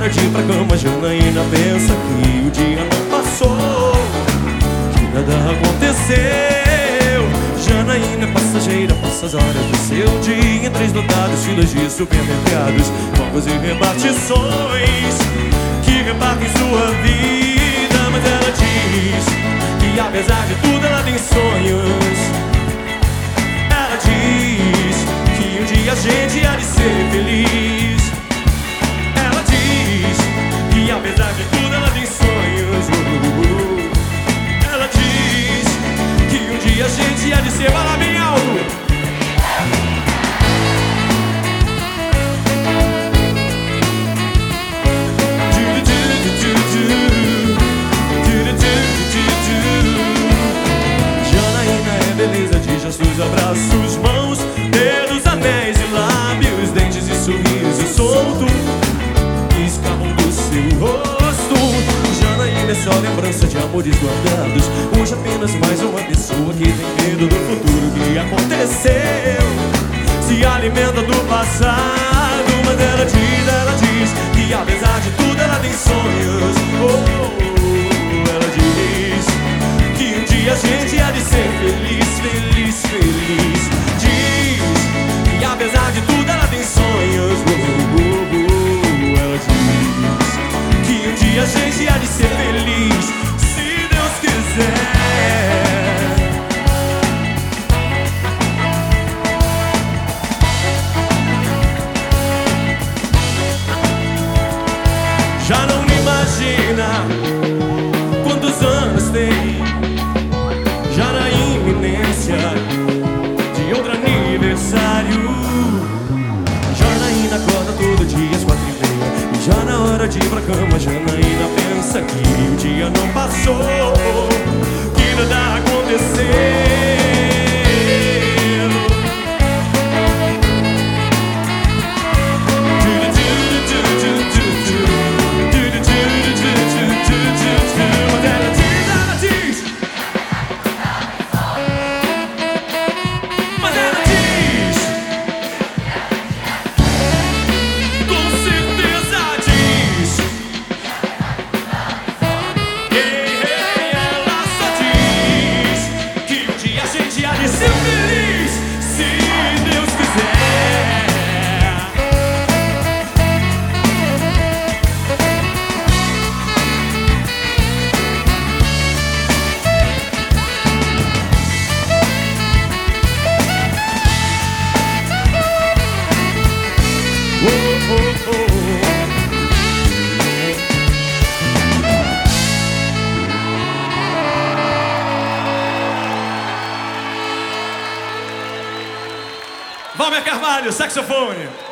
hora de ir pra cama Janaína pensa que o dia não passou. Que nada aconteceu. Janaína é passageira Passa as horas do seu dia Em três lotados filas de supermercados Bancos e repartições Que repartem sua vida. Mas ela diz Que apesar de tudo ela tem sonhos abraços, mãos, dedos, anéis e lábios, dentes e sorriso solto do seu rosto. Janaína é só lembrança de amores guardados. Hoje apenas mais uma pessoa que tem medo do futuro que aconteceu. Se alimenta do dia a gente há de ser feliz, se Deus quiser. Já não imagina quantos anos tem Já na iminência de outro aniversário Janaína acorda todo dia às quatro e meia E já na hora de ir pra cama Janaína pensa que o dia não passou Valmer Carvalho, saxofone.